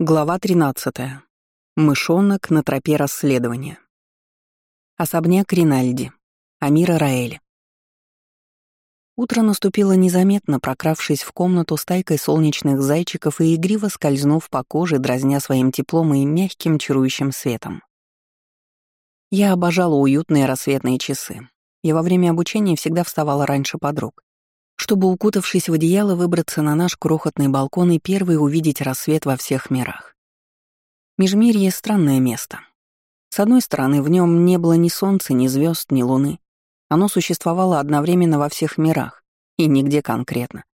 Глава 13. Мышонок на тропе расследования. Особняк Ринальди. Амира Раэли. Утро наступило незаметно, прокравшись в комнату стайкой солнечных зайчиков и игриво скользнув по коже, дразня своим теплом и мягким чарующим светом. Я обожала уютные рассветные часы. Я во время обучения всегда вставала раньше подруг чтобы, укутавшись в одеяло, выбраться на наш крохотный балкон и первый увидеть рассвет во всех мирах. Межмирье — странное место. С одной стороны, в нем не было ни солнца, ни звезд, ни луны. Оно существовало одновременно во всех мирах, и нигде конкретно,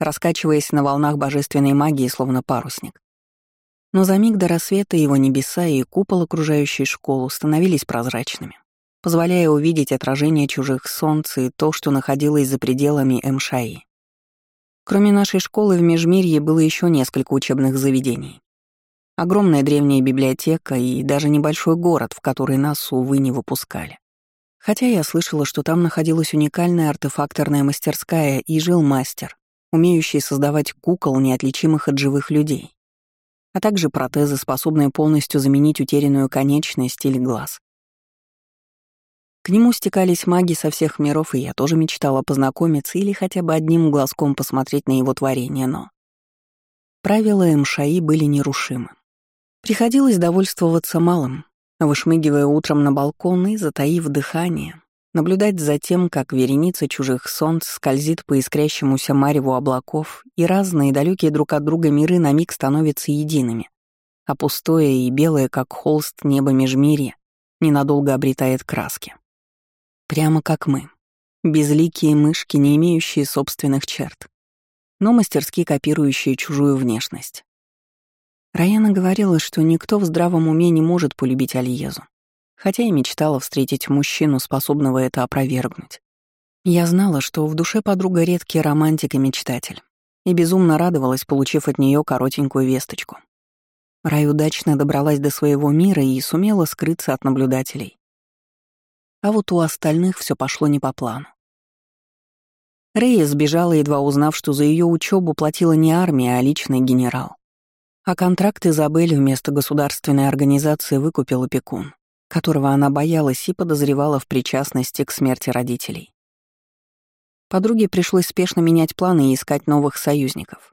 раскачиваясь на волнах божественной магии, словно парусник. Но за миг до рассвета его небеса и купол, окружающий школу, становились прозрачными позволяя увидеть отражение чужих солнц и то, что находилось за пределами Мшаи. Кроме нашей школы в Межмирье было еще несколько учебных заведений. Огромная древняя библиотека и даже небольшой город, в который нас, увы, не выпускали. Хотя я слышала, что там находилась уникальная артефакторная мастерская и жил мастер, умеющий создавать кукол, неотличимых от живых людей, а также протезы, способные полностью заменить утерянную конечность или глаз. К нему стекались маги со всех миров, и я тоже мечтала познакомиться или хотя бы одним глазком посмотреть на его творение, но... Правила МШАИ были нерушимы. Приходилось довольствоваться малым, вышмыгивая утром на балкон и, затаив дыхание, наблюдать за тем, как вереница чужих солнц скользит по искрящемуся мареву облаков, и разные далекие друг от друга миры на миг становятся едиными, а пустое и белое, как холст неба межмирья, ненадолго обретает краски. Прямо как мы. Безликие мышки, не имеющие собственных черт, но мастерски копирующие чужую внешность. Раяна говорила, что никто в здравом уме не может полюбить Альезу, хотя и мечтала встретить мужчину, способного это опровергнуть. Я знала, что в душе подруга редкий романтик и мечтатель, и безумно радовалась, получив от нее коротенькую весточку. Рай удачно добралась до своего мира и сумела скрыться от наблюдателей, а вот у остальных все пошло не по плану. Рея сбежала, едва узнав, что за ее учебу платила не армия, а личный генерал. А контракт Изабель вместо государственной организации выкупил опекун, которого она боялась и подозревала в причастности к смерти родителей. Подруге пришлось спешно менять планы и искать новых союзников.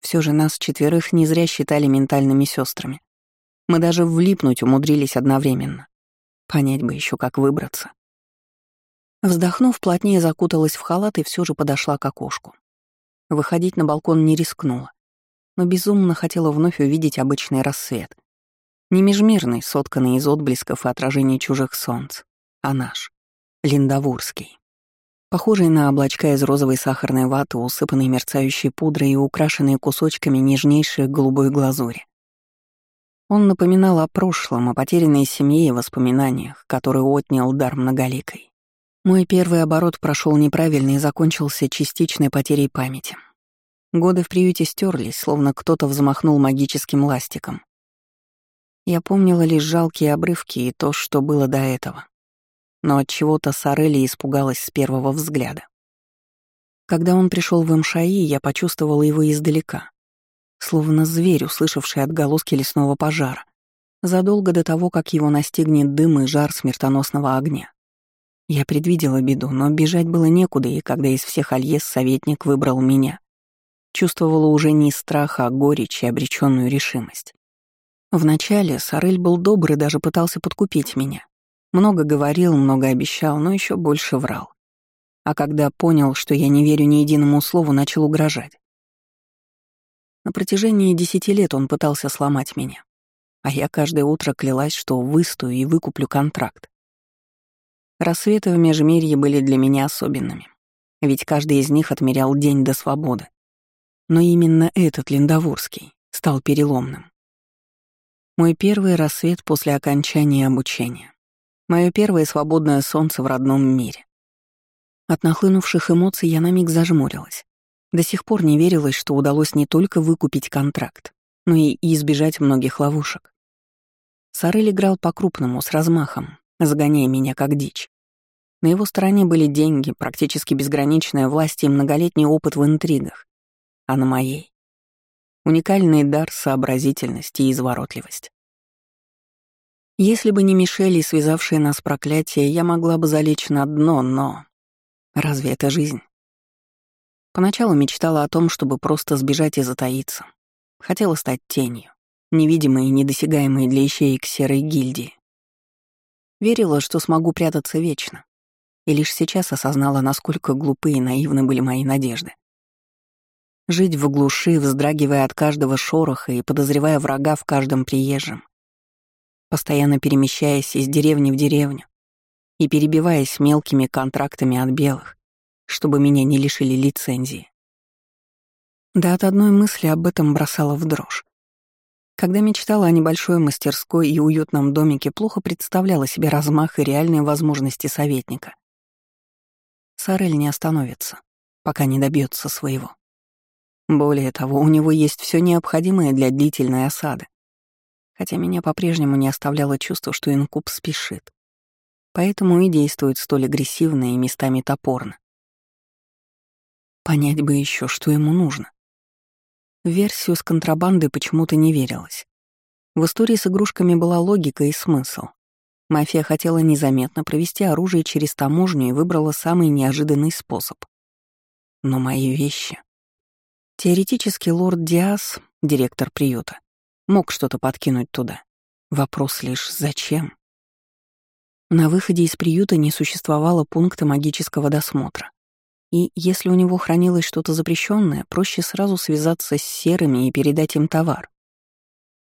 Все же нас четверых не зря считали ментальными сестрами. Мы даже влипнуть умудрились одновременно. Понять бы еще, как выбраться. Вздохнув, плотнее закуталась в халат и все же подошла к окошку. Выходить на балкон не рискнула, но безумно хотела вновь увидеть обычный рассвет. Не межмирный, сотканный из отблесков и отражений чужих солнц, а наш, линдавурский. Похожий на облачка из розовой сахарной ваты, усыпанный мерцающей пудрой и украшенный кусочками нежнейшей голубой глазури. Он напоминал о прошлом, о потерянной семье и воспоминаниях, которые отнял дар многоликой. Мой первый оборот прошел неправильно и закончился частичной потерей памяти. Годы в приюте стерлись, словно кто-то взмахнул магическим ластиком. Я помнила лишь жалкие обрывки и то, что было до этого. Но от чего-то Сорелли испугалась с первого взгляда. Когда он пришел в МШАИ, я почувствовала его издалека словно зверь, услышавший отголоски лесного пожара, задолго до того, как его настигнет дым и жар смертоносного огня. Я предвидела беду, но бежать было некуда, и когда из всех Альес советник выбрал меня, чувствовала уже не страх, а горечь и обреченную решимость. Вначале Сарель был добрый, даже пытался подкупить меня. Много говорил, много обещал, но еще больше врал. А когда понял, что я не верю ни единому слову, начал угрожать. На протяжении десяти лет он пытался сломать меня, а я каждое утро клялась, что выстою и выкуплю контракт. Рассветы в Межмирье были для меня особенными, ведь каждый из них отмерял день до свободы. Но именно этот Линдавурский стал переломным. Мой первый рассвет после окончания обучения. Мое первое свободное солнце в родном мире. От нахлынувших эмоций я на миг зажмурилась. До сих пор не верилось, что удалось не только выкупить контракт, но и избежать многих ловушек. Сарель играл по-крупному, с размахом, загоняя меня как дичь. На его стороне были деньги, практически безграничная власть и многолетний опыт в интригах. А на моей Уникальный дар, сообразительность и изворотливость. Если бы не Мишель связавшие нас проклятия, я могла бы залечь на дно, но... Разве это жизнь? Поначалу мечтала о том, чтобы просто сбежать и затаиться. Хотела стать тенью, невидимой и недосягаемой для ищеек серой гильдии. Верила, что смогу прятаться вечно. И лишь сейчас осознала, насколько глупы и наивны были мои надежды. Жить в глуши, вздрагивая от каждого шороха и подозревая врага в каждом приезжем. Постоянно перемещаясь из деревни в деревню и перебиваясь мелкими контрактами от белых, чтобы меня не лишили лицензии. Да от одной мысли об этом бросала в дрожь. Когда мечтала о небольшой мастерской и уютном домике, плохо представляла себе размах и реальные возможности советника. Сарель не остановится, пока не добьется своего. Более того, у него есть все необходимое для длительной осады. Хотя меня по-прежнему не оставляло чувство, что инкуб спешит. Поэтому и действует столь агрессивно и местами топорно. Понять бы еще, что ему нужно. В версию с контрабандой почему-то не верилось. В истории с игрушками была логика и смысл. Мафия хотела незаметно провести оружие через таможню и выбрала самый неожиданный способ. Но мои вещи... Теоретически лорд Диас, директор приюта, мог что-то подкинуть туда. Вопрос лишь «зачем?». На выходе из приюта не существовало пункта магического досмотра. И если у него хранилось что-то запрещенное, проще сразу связаться с серыми и передать им товар.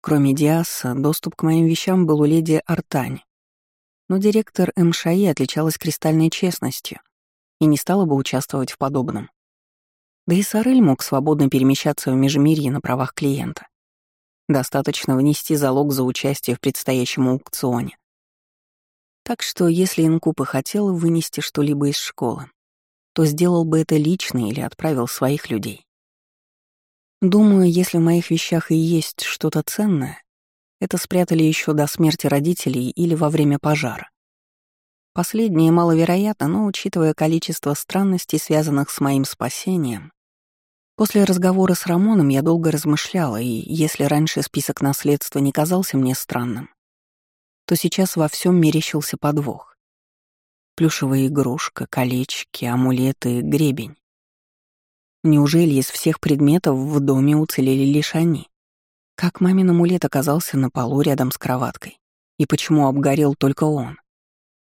Кроме Диаса, доступ к моим вещам был у леди Артань. Но директор МШИ отличалась кристальной честностью и не стала бы участвовать в подобном. Да и Сарель мог свободно перемещаться в Межмирье на правах клиента. Достаточно внести залог за участие в предстоящем аукционе. Так что, если Инкуб и хотел вынести что-либо из школы, то сделал бы это лично или отправил своих людей. Думаю, если в моих вещах и есть что-то ценное, это спрятали еще до смерти родителей или во время пожара. Последнее маловероятно, но учитывая количество странностей, связанных с моим спасением, после разговора с Рамоном я долго размышляла, и если раньше список наследства не казался мне странным, то сейчас во всем мерещился подвох. Плюшевая игрушка, колечки, амулеты, гребень. Неужели из всех предметов в доме уцелели лишь они? Как мамин амулет оказался на полу рядом с кроваткой? И почему обгорел только он?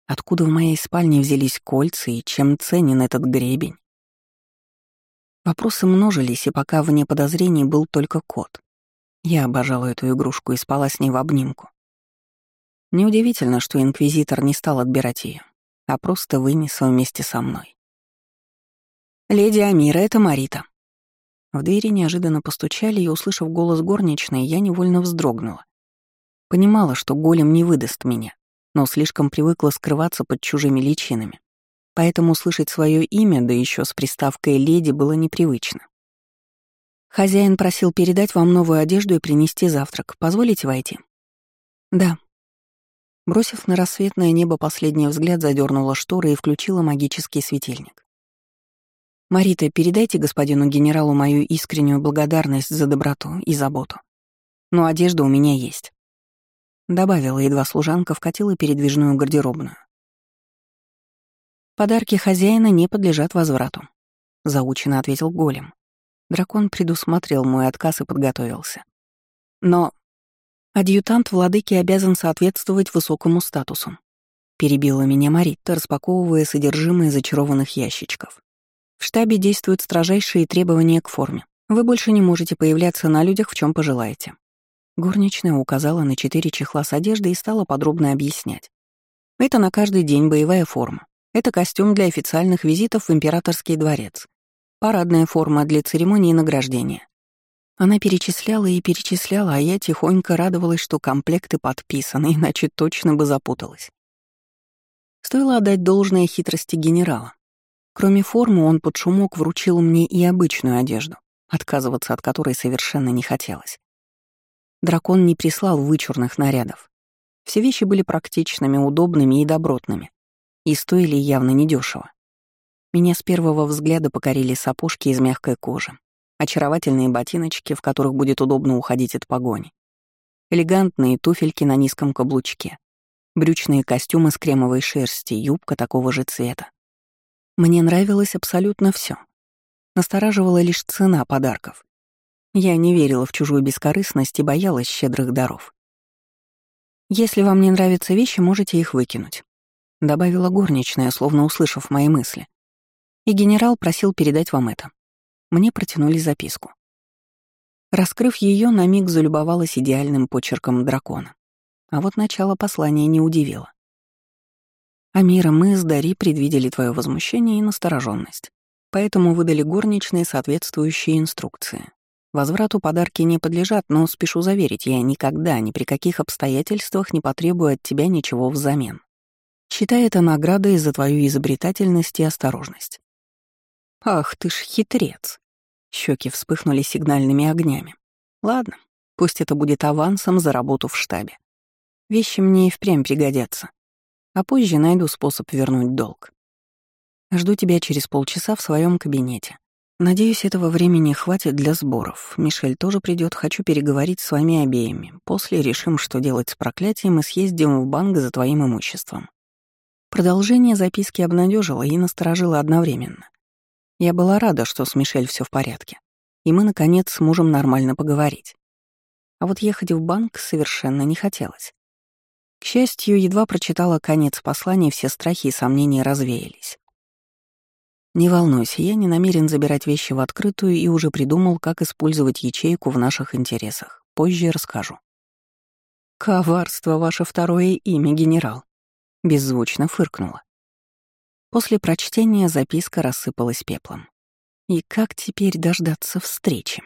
Откуда в моей спальне взялись кольца и чем ценен этот гребень? Вопросы множились, и пока вне подозрений был только кот. Я обожала эту игрушку и спала с ней в обнимку. Неудивительно, что инквизитор не стал отбирать ее, а просто вынес вместе со мной. «Леди Амира, это Марита». В двери неожиданно постучали, и, услышав голос горничной, я невольно вздрогнула. Понимала, что голем не выдаст меня, но слишком привыкла скрываться под чужими личинами. Поэтому услышать свое имя, да еще с приставкой «леди», было непривычно. «Хозяин просил передать вам новую одежду и принести завтрак. Позволите войти?» «Да». Бросив на рассветное небо последний взгляд, задернула шторы и включила магический светильник. «Марита, передайте господину генералу мою искреннюю благодарность за доброту и заботу. Но одежда у меня есть. Добавила, едва служанка вкатила передвижную гардеробную. «Подарки хозяина не подлежат возврату», — заучено ответил голем. Дракон предусмотрел мой отказ и подготовился. «Но адъютант владыки обязан соответствовать высокому статусу», — перебила меня Маритта, распаковывая содержимое зачарованных ящичков. «В штабе действуют строжайшие требования к форме. Вы больше не можете появляться на людях, в чем пожелаете. Горничная указала на четыре чехла с одеждой и стала подробно объяснять. Это на каждый день боевая форма. Это костюм для официальных визитов в императорский дворец. Парадная форма для церемонии награждения. Она перечисляла и перечисляла, а я тихонько радовалась, что комплекты подписаны, иначе точно бы запуталась. Стоило отдать должное хитрости генерала. Кроме формы, он под шумок вручил мне и обычную одежду, отказываться от которой совершенно не хотелось. Дракон не прислал вычурных нарядов. Все вещи были практичными, удобными и добротными. И стоили явно недешево. Меня с первого взгляда покорили сапожки из мягкой кожи, очаровательные ботиночки, в которых будет удобно уходить от погони, элегантные туфельки на низком каблучке, брючные костюмы с кремовой шерсти, юбка такого же цвета. Мне нравилось абсолютно все. Настораживала лишь цена подарков. Я не верила в чужую бескорыстность и боялась щедрых даров. «Если вам не нравятся вещи, можете их выкинуть», — добавила горничная, словно услышав мои мысли. «И генерал просил передать вам это». Мне протянули записку. Раскрыв ее, на миг залюбовалась идеальным почерком дракона. А вот начало послания не удивило. «Амира, мы с Дари предвидели твое возмущение и настороженность, поэтому выдали горничные соответствующие инструкции. Возврату подарки не подлежат, но спешу заверить, я никогда, ни при каких обстоятельствах не потребую от тебя ничего взамен. Считай это наградой за твою изобретательность и осторожность». «Ах ты ж хитрец!» Щеки вспыхнули сигнальными огнями. Ладно, пусть это будет авансом за работу в штабе. Вещи мне и впрямь пригодятся. А позже найду способ вернуть долг. Жду тебя через полчаса в своем кабинете. Надеюсь, этого времени хватит для сборов. Мишель тоже придет, хочу переговорить с вами обеими. После решим, что делать с проклятием, и съездим в банк за твоим имуществом. Продолжение записки обнадежило и насторожило одновременно. Я была рада, что с Мишель все в порядке, и мы, наконец, сможем нормально поговорить. А вот ехать в банк совершенно не хотелось. К счастью, едва прочитала конец послания, все страхи и сомнения развеялись. «Не волнуйся, я не намерен забирать вещи в открытую и уже придумал, как использовать ячейку в наших интересах. Позже расскажу». «Коварство — ваше второе имя, генерал», — беззвучно фыркнула. После прочтения записка рассыпалась пеплом. И как теперь дождаться встречи?